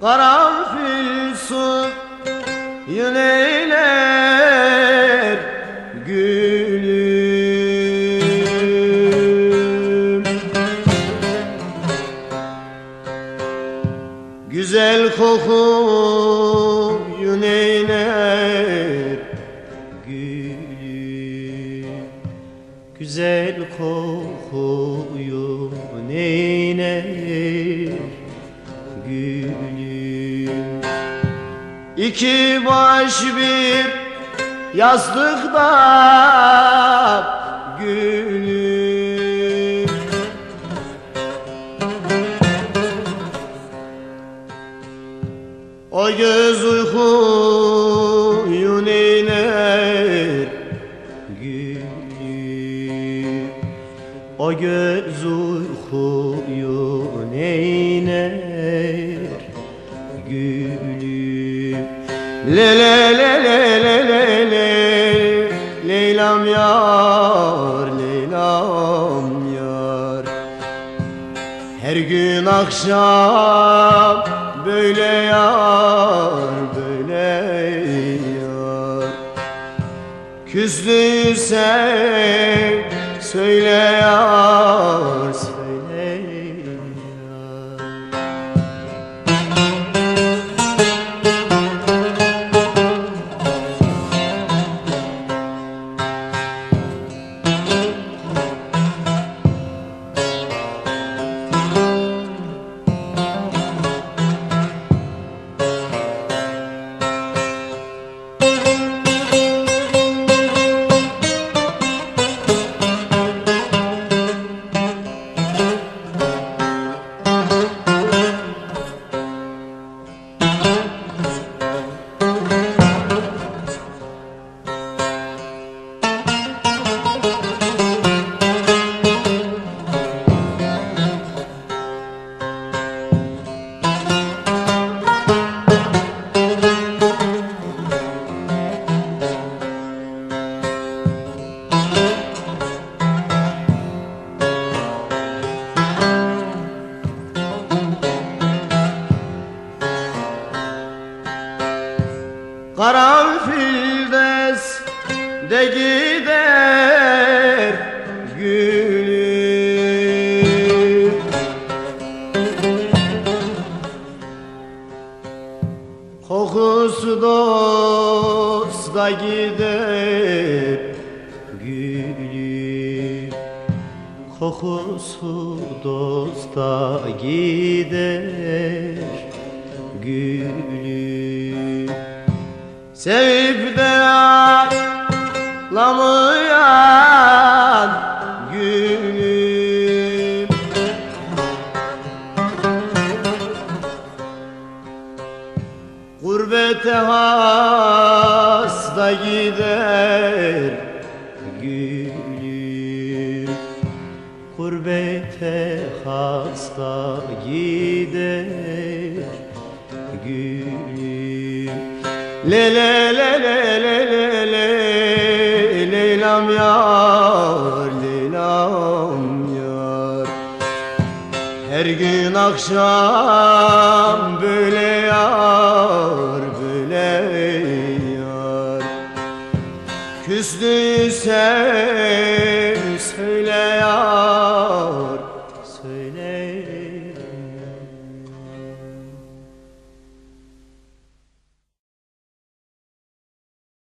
Karanfil su yöneyler gülüm. Güzel koku yöneyler gülüm. Güzel kokuyu neyner İki baş bir yastıkta gülüm O göz uykuyu neyler gülüm O göz uykuyu neyler Le le le le le le le. Leylam yar Leylam yar. Her gün akşam böyle yar böyle yar. Küstüyse söyle yar Karanfil des de gider gülüm. Kokusu dosta gider gülüm. Kokusu dosta gider Sevip de ağlamayan gülüm Gurbete hasta gider gülüm. Gurbete hasta gider gülüm Le le le le le le le Leylam yar Leylam yar. Her gün akşam böyle yar böyle yar. Küstüyse